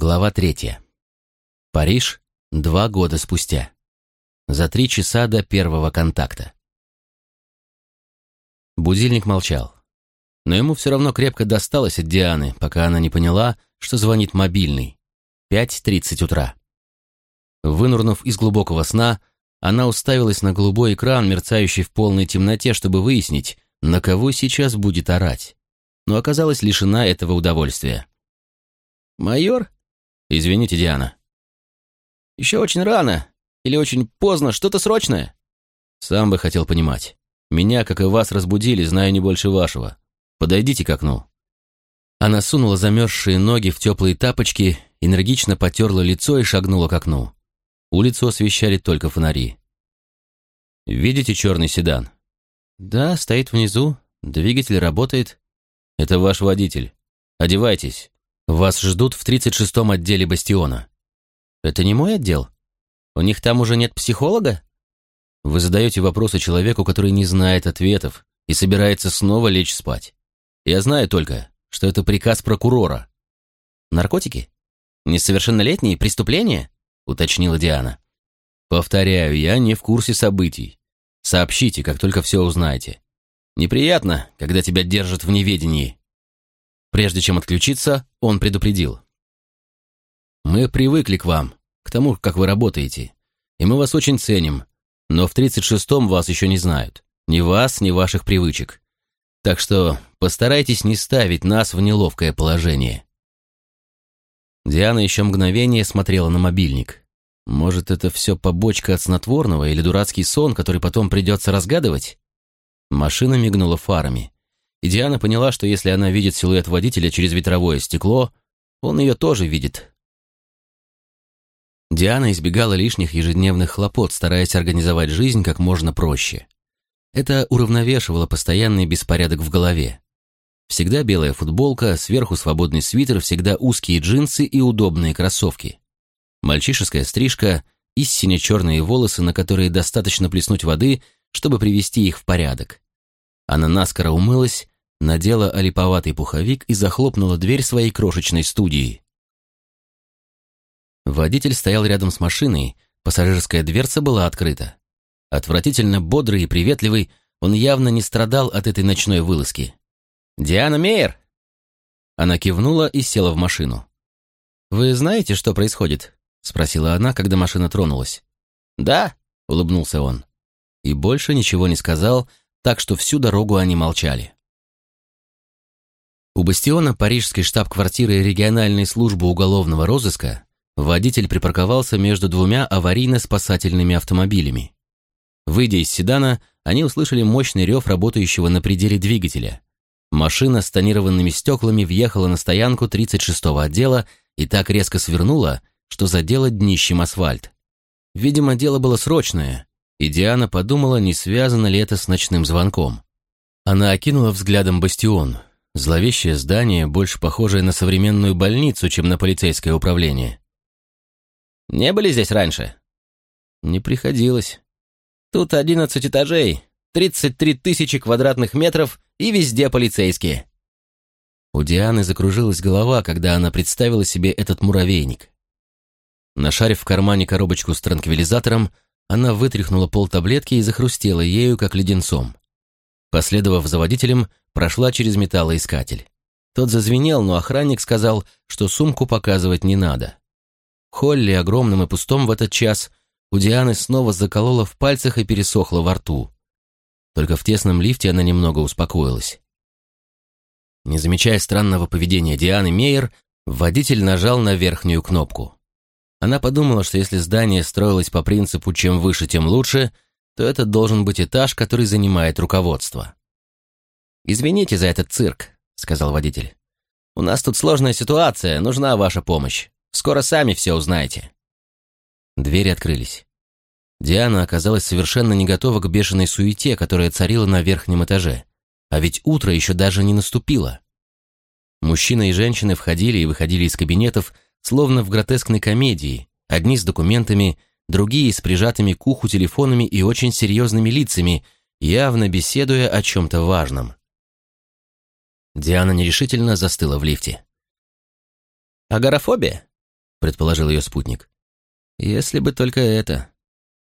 Глава третья. Париж. Два года спустя. За три часа до первого контакта. Будильник молчал. Но ему все равно крепко досталось от Дианы, пока она не поняла, что звонит мобильный. 5.30 утра. Вынурнув из глубокого сна, она уставилась на голубой экран, мерцающий в полной темноте, чтобы выяснить, на кого сейчас будет орать. Но оказалась лишена этого удовольствия. «Майор?» «Извините, Диана». «Еще очень рано. Или очень поздно. Что-то срочное?» «Сам бы хотел понимать. Меня, как и вас, разбудили, знаю не больше вашего. Подойдите к окну». Она сунула замерзшие ноги в теплые тапочки, энергично потерла лицо и шагнула к окну. Улицу освещали только фонари. «Видите черный седан?» «Да, стоит внизу. Двигатель работает. Это ваш водитель. Одевайтесь. Вас ждут в 36-м отделе Бастиона. Это не мой отдел? У них там уже нет психолога? Вы задаете вопросы человеку, который не знает ответов и собирается снова лечь спать. Я знаю только, что это приказ прокурора. Наркотики? Несовершеннолетние преступления? Уточнила Диана. Повторяю, я не в курсе событий. Сообщите, как только все узнаете. Неприятно, когда тебя держат в неведении. Прежде чем отключиться, он предупредил. «Мы привыкли к вам, к тому, как вы работаете, и мы вас очень ценим, но в 36-м вас еще не знают. Ни вас, ни ваших привычек. Так что постарайтесь не ставить нас в неловкое положение». Диана еще мгновение смотрела на мобильник. Может, это все побочка от снотворного или дурацкий сон, который потом придется разгадывать? Машина мигнула фарами и Диана поняла, что если она видит силуэт водителя через ветровое стекло, он ее тоже видит. Диана избегала лишних ежедневных хлопот, стараясь организовать жизнь как можно проще. Это уравновешивало постоянный беспорядок в голове. Всегда белая футболка, сверху свободный свитер, всегда узкие джинсы и удобные кроссовки. Мальчишеская стрижка и сине-черные волосы, на которые достаточно плеснуть воды, чтобы привести их в порядок. Она наскоро умылась, надела олиповатый пуховик и захлопнула дверь своей крошечной студии. Водитель стоял рядом с машиной, пассажирская дверца была открыта. Отвратительно бодрый и приветливый, он явно не страдал от этой ночной вылазки. «Диана Мейер!» Она кивнула и села в машину. «Вы знаете, что происходит?» — спросила она, когда машина тронулась. «Да», — улыбнулся он. И больше ничего не сказал, так что всю дорогу они молчали. У бастиона парижской штаб-квартиры региональной службы уголовного розыска водитель припарковался между двумя аварийно-спасательными автомобилями. Выйдя из седана, они услышали мощный рев работающего на пределе двигателя. Машина с тонированными стеклами въехала на стоянку 36-го отдела и так резко свернула, что задела днищем асфальт. Видимо, дело было срочное, и Диана подумала, не связано ли это с ночным звонком. Она окинула взглядом бастион, зловещее здание, больше похожее на современную больницу, чем на полицейское управление. «Не были здесь раньше?» «Не приходилось. Тут одиннадцать этажей, тридцать три тысячи квадратных метров и везде полицейские». У Дианы закружилась голова, когда она представила себе этот муравейник. Нашарив в кармане коробочку с транквилизатором, она вытряхнула пол таблетки и захрустела ею, как леденцом. Последовав за водителем, прошла через металлоискатель. Тот зазвенел, но охранник сказал, что сумку показывать не надо. Холли, огромным и пустом в этот час, у Дианы снова заколола в пальцах и пересохла во рту. Только в тесном лифте она немного успокоилась. Не замечая странного поведения Дианы Мейер, водитель нажал на верхнюю кнопку. Она подумала, что если здание строилось по принципу «чем выше, тем лучше», то это должен быть этаж, который занимает руководство. «Извините за этот цирк», — сказал водитель. «У нас тут сложная ситуация, нужна ваша помощь. Скоро сами все узнаете». Двери открылись. Диана оказалась совершенно не готова к бешеной суете, которая царила на верхнем этаже. А ведь утро еще даже не наступило. Мужчины и женщины входили и выходили из кабинетов, словно в гротескной комедии, одни с документами, другие с прижатыми к уху телефонами и очень серьезными лицами, явно беседуя о чем-то важном. Диана нерешительно застыла в лифте. «Агорафобия?» предположил ее спутник. Если бы только это.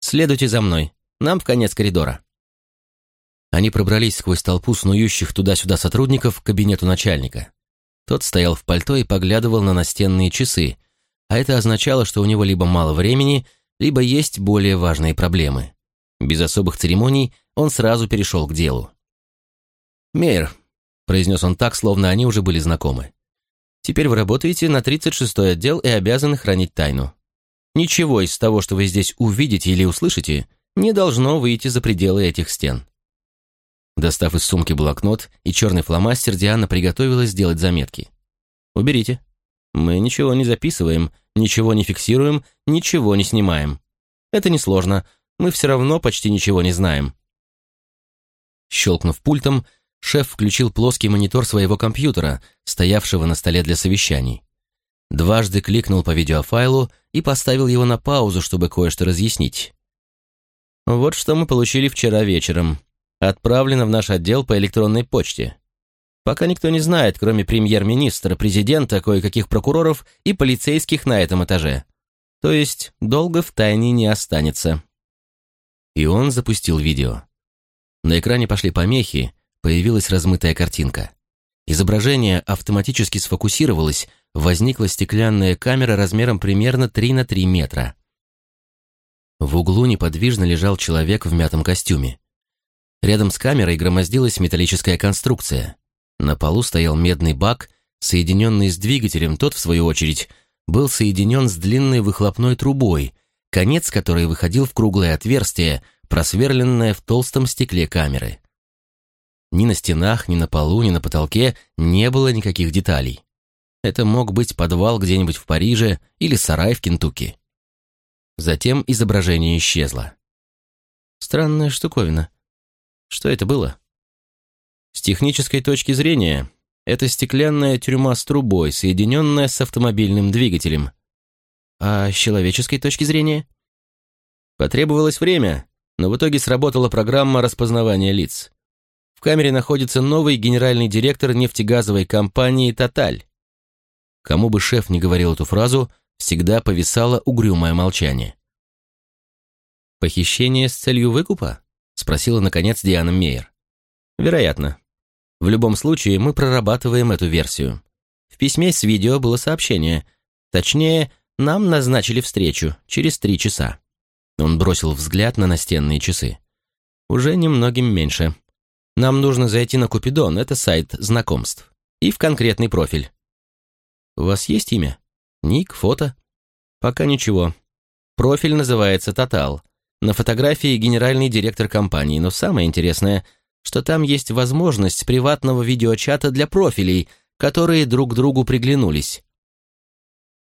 Следуйте за мной. Нам в конец коридора. Они пробрались сквозь толпу снующих туда-сюда сотрудников к кабинету начальника. Тот стоял в пальто и поглядывал на настенные часы, а это означало, что у него либо мало времени, либо есть более важные проблемы. Без особых церемоний он сразу перешел к делу. «Мейер», — произнес он так, словно они уже были знакомы, «теперь вы работаете на 36-й отдел и обязаны хранить тайну. Ничего из того, что вы здесь увидите или услышите, не должно выйти за пределы этих стен». Достав из сумки блокнот и черный фломастер, Диана приготовилась сделать заметки. «Уберите. Мы ничего не записываем, ничего не фиксируем, ничего не снимаем. Это несложно, мы все равно почти ничего не знаем». Щелкнув пультом, шеф включил плоский монитор своего компьютера, стоявшего на столе для совещаний. Дважды кликнул по видеофайлу и поставил его на паузу, чтобы кое-что разъяснить. «Вот что мы получили вчера вечером», отправлено в наш отдел по электронной почте. Пока никто не знает, кроме премьер-министра, президента, кое-каких прокуроров и полицейских на этом этаже. То есть долго в тайне не останется. И он запустил видео. На экране пошли помехи, появилась размытая картинка. Изображение автоматически сфокусировалось, возникла стеклянная камера размером примерно 3 на 3 метра. В углу неподвижно лежал человек в мятом костюме. Рядом с камерой громоздилась металлическая конструкция. На полу стоял медный бак, соединенный с двигателем, тот, в свою очередь, был соединен с длинной выхлопной трубой, конец которой выходил в круглое отверстие, просверленное в толстом стекле камеры. Ни на стенах, ни на полу, ни на потолке не было никаких деталей. Это мог быть подвал где-нибудь в Париже или сарай в Кентукки. Затем изображение исчезло. «Странная штуковина», что это было? С технической точки зрения, это стеклянная тюрьма с трубой, соединенная с автомобильным двигателем. А с человеческой точки зрения? Потребовалось время, но в итоге сработала программа распознавания лиц. В камере находится новый генеральный директор нефтегазовой компании «Тоталь». Кому бы шеф не говорил эту фразу, всегда повисало угрюмое молчание. «Похищение с целью выкупа?» — спросила, наконец, Диана Мейер. «Вероятно. В любом случае, мы прорабатываем эту версию. В письме с видео было сообщение. Точнее, нам назначили встречу через три часа». Он бросил взгляд на настенные часы. «Уже немногим меньше. Нам нужно зайти на Купидон, это сайт знакомств. И в конкретный профиль. У вас есть имя? Ник, фото? Пока ничего. Профиль называется «Тотал». На фотографии генеральный директор компании, но самое интересное, что там есть возможность приватного видеочата для профилей, которые друг другу приглянулись.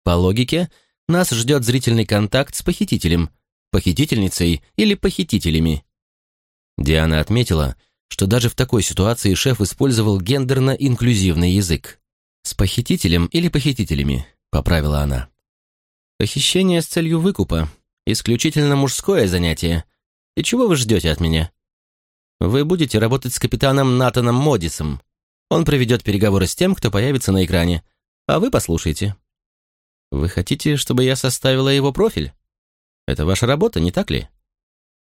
По логике, нас ждет зрительный контакт с похитителем, похитительницей или похитителями. Диана отметила, что даже в такой ситуации шеф использовал гендерно-инклюзивный язык. «С похитителем или похитителями», — поправила она. «Похищение с целью выкупа», исключительно мужское занятие. И чего вы ждете от меня? Вы будете работать с капитаном Натаном Модисом. Он проведет переговоры с тем, кто появится на экране. А вы послушайте. Вы хотите, чтобы я составила его профиль? Это ваша работа, не так ли?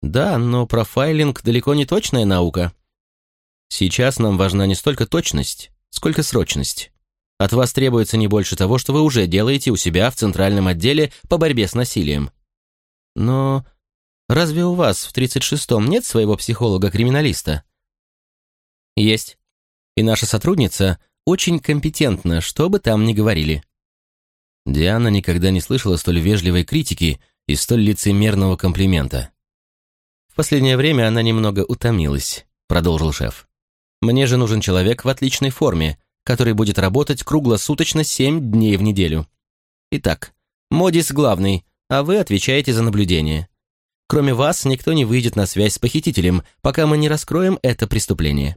Да, но профайлинг далеко не точная наука. Сейчас нам важна не столько точность, сколько срочность. От вас требуется не больше того, что вы уже делаете у себя в центральном отделе по борьбе с насилием. Но разве у вас в 36-м нет своего психолога-криминалиста? Есть. И наша сотрудница очень компетентна, что бы там ни говорили. Диана никогда не слышала столь вежливой критики и столь лицемерного комплимента. В последнее время она немного утомилась, продолжил шеф. Мне же нужен человек в отличной форме, который будет работать круглосуточно семь дней в неделю. Итак, Модис главный, а вы отвечаете за наблюдение. Кроме вас, никто не выйдет на связь с похитителем, пока мы не раскроем это преступление.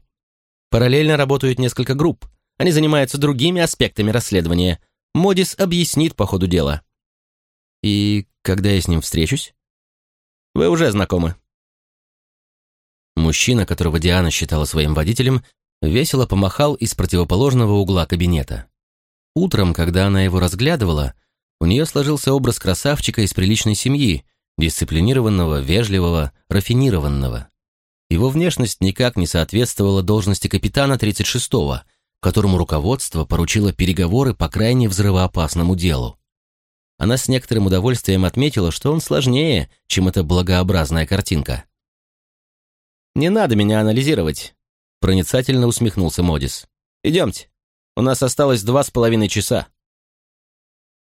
Параллельно работают несколько групп. Они занимаются другими аспектами расследования. Модис объяснит по ходу дела. И когда я с ним встречусь? Вы уже знакомы. Мужчина, которого Диана считала своим водителем, весело помахал из противоположного угла кабинета. Утром, когда она его разглядывала, У нее сложился образ красавчика из приличной семьи, дисциплинированного, вежливого, рафинированного. Его внешность никак не соответствовала должности капитана 36-го, которому руководство поручило переговоры по крайне взрывоопасному делу. Она с некоторым удовольствием отметила, что он сложнее, чем эта благообразная картинка. «Не надо меня анализировать», — проницательно усмехнулся Модис. «Идемте. У нас осталось два с половиной часа».